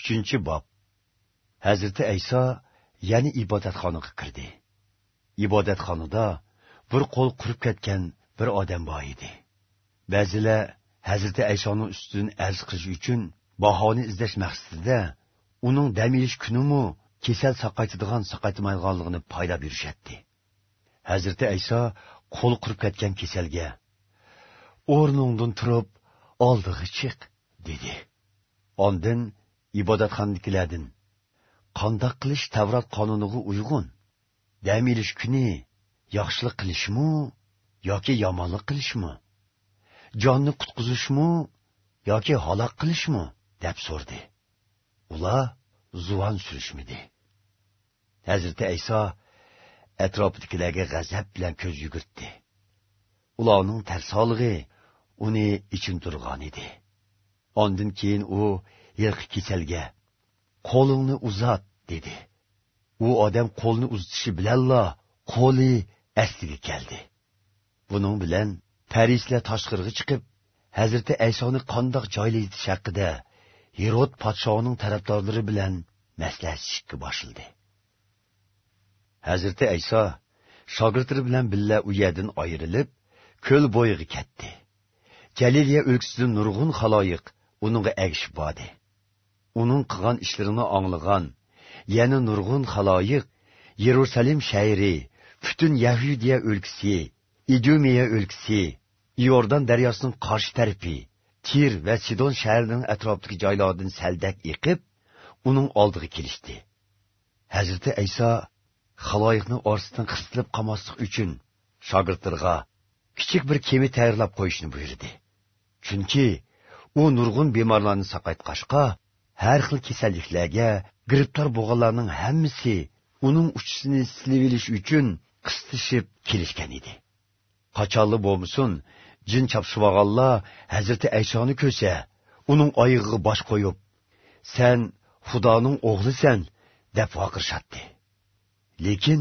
uchinchi bob. Hazrati ayso yana ibodatxonaga kirdi. Ibodatxonada bir qo'l qurib ketgan bir odam bor edi. Ba'zilar hazrati aysoning ustini arz qilish uchun bahoni izlash maqsadida uning dam olish kunimu kasal saqaytadigan saqaytmaydiganligini paylab yurishadi hazrati ayso qo'l qurib ketgan kasalga o'rningdan turib oldiga chiq dedi. Ondin ibodatxonadagilardan qandoq qilish tavrat qonuniga uyg'un dam ilish kuni yaxshilik qilishmi yoki yomonlik qilishmi? Jonni qutqizishmi yoki halok qilishmi? deb so'rdi. Ular zuvon surishmidi hazrati ayso atrofidagilarga g'azab bilan ko'z yugurtdi. Ularning tarsolig'i uni ichintirgan edi. Ondan keyin u yilqi kesalga qo'lingni uzat dedi. U odam qo'lni uzatishi bilanla qo'li asliga keldi. Buning bilan parislar tashqariga chiqib hazrati aysoni qandoq joylaytish haqida yerod podshoning tarafdorlari bilan maslahatlashishga boshildi. Hazrati ayso shogirdlari bilan billa u yerdan ayrilib ko'l bo'yiga ketdi. Jaliliya o'lkasidan nurg'un xaloyiq uningga agishib bordi uning qilgan ishlarini anglagan yana nurg'un haloyiq yerusalim shahri butun yahudiya o'lkasi idumiya o'lkasi iordan daryosining qarshi tarafi tir va sidon shahrining atrofidagi joylardan saldak yiqib uning oldiga kelishdi hazrati ayso haloyiqni orsidan qisilib qolmaslik uchun shogirdlarga kichik bir kema tayyorlab qo'yishni buyurdi chunki u nurg'un bemorlarni saqaytqashqa har xil kasalliklarga giribtor bo'lganlarning hammasi uning uchisini silivilish uchun qistishib kelishgan edi. Qachonli bo'lmasin jin chopshivog'anlar hazrati aysoni ko'rsa uning oyig'iga bosh qo'yib sen xudoning o'g'lisan deb vaqirishadi lekin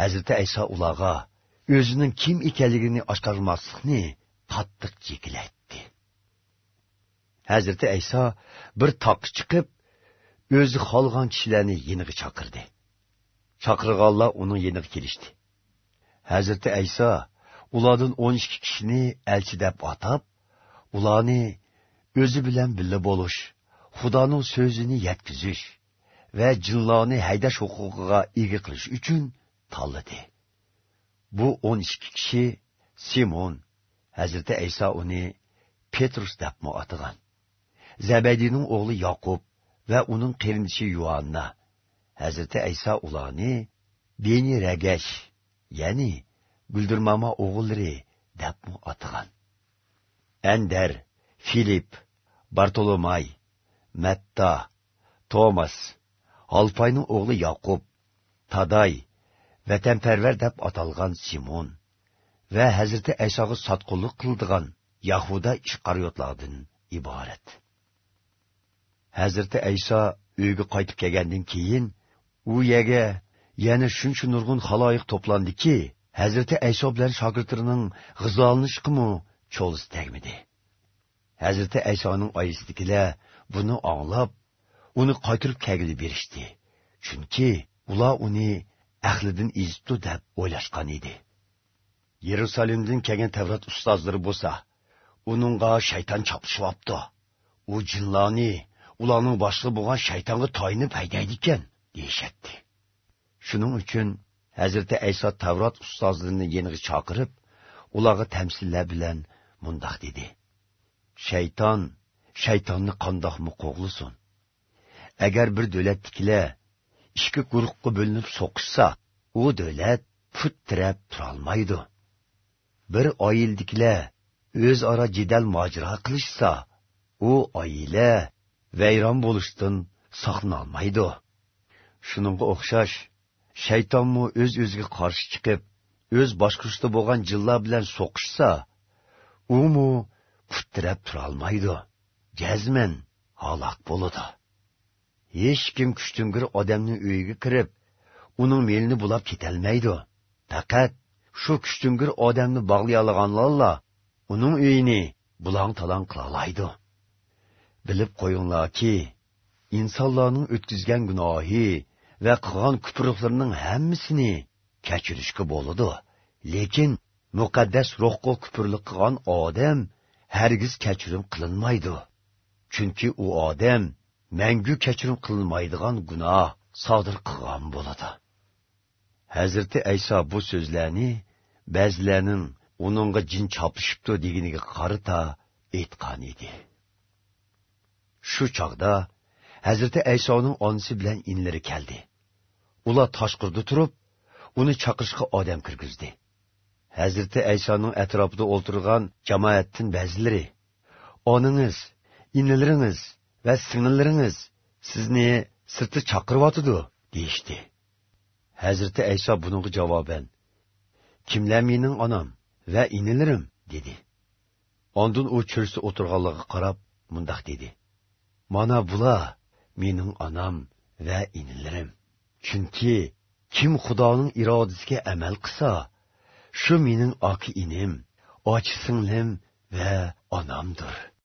hazrati ayso ularga o'zining kim ekanligini oshkormaslikni qattiq chekilatdi Hazreti ayso bir taqqa chiqib o'zi qolgan kishilarni yeniga chaqirdi. Chaqirganlar uning yeniga kelishdi. Hazreti ayso ulardan o'n ikki kishini elchi deb atab ularni o'zi bilan birga bo'lish xudoning so'zini yetkizish va jinlarni haydash huquqiga ega qilish uchun tanladi. Bu o'n ikki kishi simon Hazreti ayso uni petrus deb atagan zabaydiyning o'g'li yoqub va uning qarindishi yuanna hazrati ayso ularni beni ragash ya'ni guldirmama o'g'illari debmi atagan andar filip bartolomay matta tomas Alpayning o'g'li Yaqub, Taday, vatanparvar deb atalgan Simon va Hazrati Aysoga sotqinlik qildigan Yahuda ishqariyotlardan iborat. Hazrati Ayso uyga qaytib kelgandan keyin u yerga yana shuncha nurg'un xaloyiq to'plandiki, Hazrati Ayso bilan shogirdlarining g'izolanishqimi cho'lis tegmidi. Hazrati Aysoning oyisidagilar buni anglab, uni qaytirib kelgili berishdi. Chunki ular uni ahlidan izibdi deb o'ylashgan edi. Yerusalimdan kelgan tavrat ustozlari bo'lsa uningga shayton chopishibdi u jinlarni ularning boshlig'i bo'lgan shaytonga toyinib haydaydi ekan deyishadi shuning uchun hazrati ayso tavrot ustozlarini yeniga chaqirib ularga tamsillar bilan mundoq dedi. Shayton shaytonni qandoqmi qo'g'lisin agar bir davlatnikilar ikki guruhga bo'linib so'qishsa u davlat put tirab turolmaydi bir oildikilar o'zaro jidal mojiro qilishsa u oila vayron bo'lishdan saqlanolmaydi. Shuningga o'xshash shaytonmu o'z öz o'ziga qarshi chiqib o'z boshqurishda bo'lgan jinlar bilan so'qishsa umu puttirab turolmaydi. Jazman halok bo'ladi. Hech kim kuchtingir odamning uyiga kirib uning melini bulab ketolmaydi faqat shu kuchtingir odamni bog'lay olganlarla uning uyini bulang talang qilolaydi bilib qo'yinglarki insonlarning o'tkazgan gunohi va qilgan kuprliqlarining hammasini kechirishga bo'ladi lekin muqaddas ruhga kupurlik qilgan odam hargiz kechirim qilinmaydi chunki u odam mangu kechirim qilinmaydigan gunoh sodir qilgan bo'ladi hazrati ayso bu so'zlarni ba'zilarning uningga jin chopishibdi deganiga qarata aytgan edi shu chog'da hazrati aysoning onasi bilan inlari keldi ular toshqirda turib uni chaqirishga odam kirgizdi. Hazrati aysoning atrofida o'ltirgan jamoatdan ba'zilari oningiz inilaringiz va singillaringiz sizni sirtda chaqiryotidi deyishdi hazrati ayso buningga javoban kimlar mening onam va inilarim dedi. Ondin u chursi o'tirganligiga qarab mundoq dedi mana bular mening onam va inilarim chunki kim xudoning irodasiga amal qilsa shu mening oki inim och singlim va onamdir.